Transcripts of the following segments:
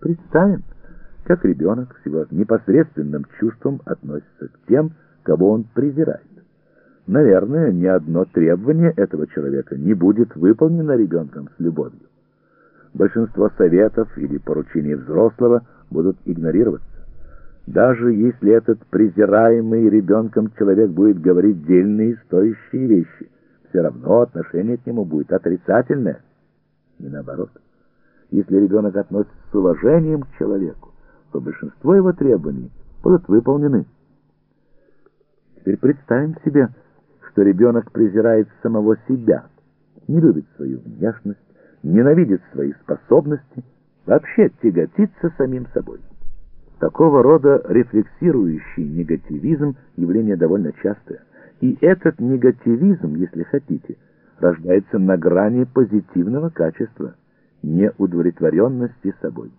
Представим, как ребенок с его непосредственным чувством относится к тем, кого он презирает. Наверное, ни одно требование этого человека не будет выполнено ребенком с любовью. Большинство советов или поручений взрослого будут игнорироваться. Даже если этот презираемый ребенком человек будет говорить дельные стоящие вещи, все равно отношение к нему будет отрицательное. И наоборот. Если ребенок относится с уважением к человеку, то большинство его требований будут выполнены. Теперь представим себе, что ребенок презирает самого себя, не любит свою внешность, ненавидит свои способности, вообще тяготится самим собой. Такого рода рефлексирующий негативизм – явление довольно частое. И этот негативизм, если хотите, рождается на грани позитивного качества, неудовлетворенности собой.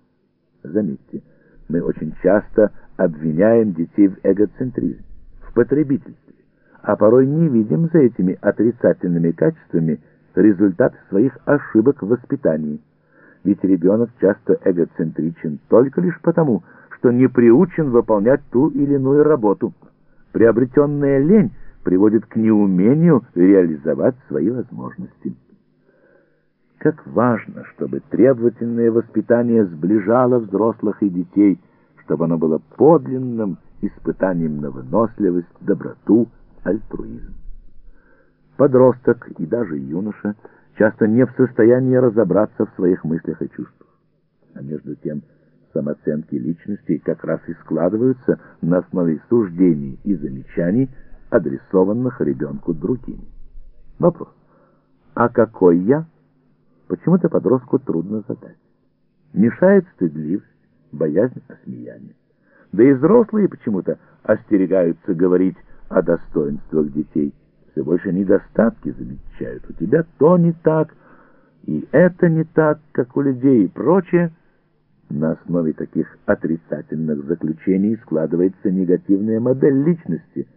Заметьте, мы очень часто обвиняем детей в эгоцентризме, в потребительстве, а порой не видим за этими отрицательными качествами результат своих ошибок в воспитании. Ведь ребенок часто эгоцентричен только лишь потому, что не приучен выполнять ту или иную работу. Приобретенная лень приводит к неумению реализовать свои возможности. Как важно, чтобы требовательное воспитание сближало взрослых и детей, чтобы оно было подлинным испытанием на выносливость, доброту, альтруизм. Подросток и даже юноша часто не в состоянии разобраться в своих мыслях и чувствах. А между тем, самооценки личности как раз и складываются на основе суждений и замечаний, адресованных ребенку другим. Вопрос. А какой я? Почему-то подростку трудно задать. Мешает стыдливость, боязнь осмеяния. Да и взрослые почему-то остерегаются говорить о достоинствах детей. Все больше недостатки замечают. У тебя то не так, и это не так, как у людей и прочее. На основе таких отрицательных заключений складывается негативная модель личности,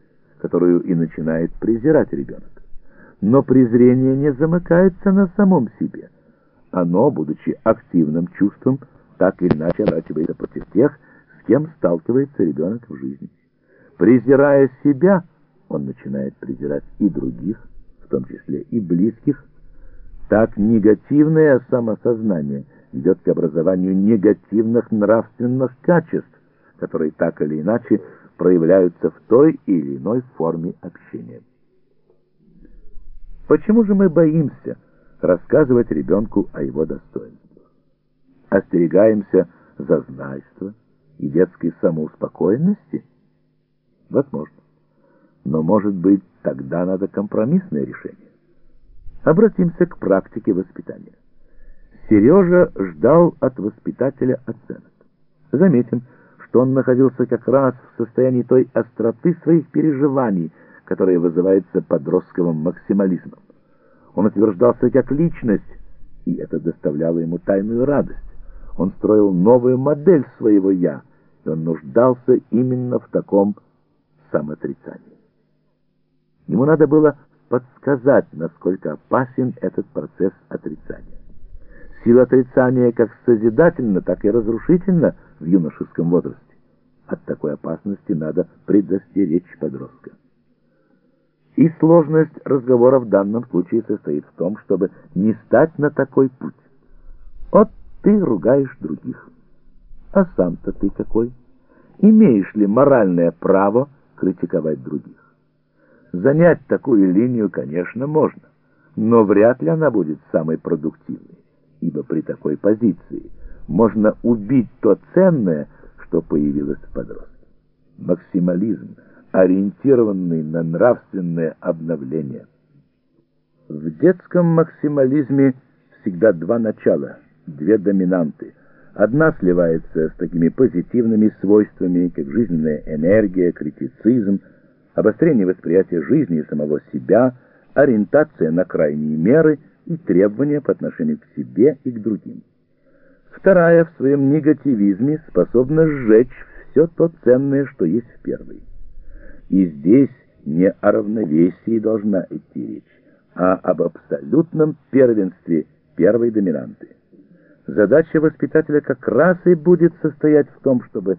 которую и начинает презирать ребенок. Но презрение не замыкается на самом себе. Оно, будучи активным чувством, так или иначе оборачивается против тех, с кем сталкивается ребенок в жизни. Презирая себя, он начинает презирать и других, в том числе и близких. Так негативное самосознание – ведет к образованию негативных нравственных качеств, которые так или иначе проявляются в той или иной форме общения. Почему же мы боимся рассказывать ребенку о его достоинствах? Остерегаемся зазнайства и детской самоуспокоенности? Возможно. Но, может быть, тогда надо компромиссное решение. Обратимся к практике воспитания. Сережа ждал от воспитателя оценок. Заметим, что он находился как раз в состоянии той остроты своих переживаний, которая вызывается подростковым максимализмом. Он утверждался как личность, и это доставляло ему тайную радость. Он строил новую модель своего «я», и он нуждался именно в таком самоотрицании. Ему надо было подсказать, насколько опасен этот процесс отрицания. Сила отрицания как созидательна, так и разрушительна в юношеском возрасте. От такой опасности надо предостеречь подростка. И сложность разговора в данном случае состоит в том, чтобы не стать на такой путь. Вот ты ругаешь других. А сам-то ты какой? Имеешь ли моральное право критиковать других? Занять такую линию, конечно, можно, но вряд ли она будет самой продуктивной ибо при такой позиции можно убить то ценное, что появилось в подростке. Максимализм, ориентированный на нравственное обновление. В детском максимализме всегда два начала, две доминанты. Одна сливается с такими позитивными свойствами, как жизненная энергия, критицизм, обострение восприятия жизни и самого себя, ориентация на крайние меры – и требования по отношению к себе и к другим. Вторая в своем негативизме способна сжечь все то ценное, что есть в первой. И здесь не о равновесии должна идти речь, а об абсолютном первенстве первой доминанты. Задача воспитателя как раз и будет состоять в том, чтобы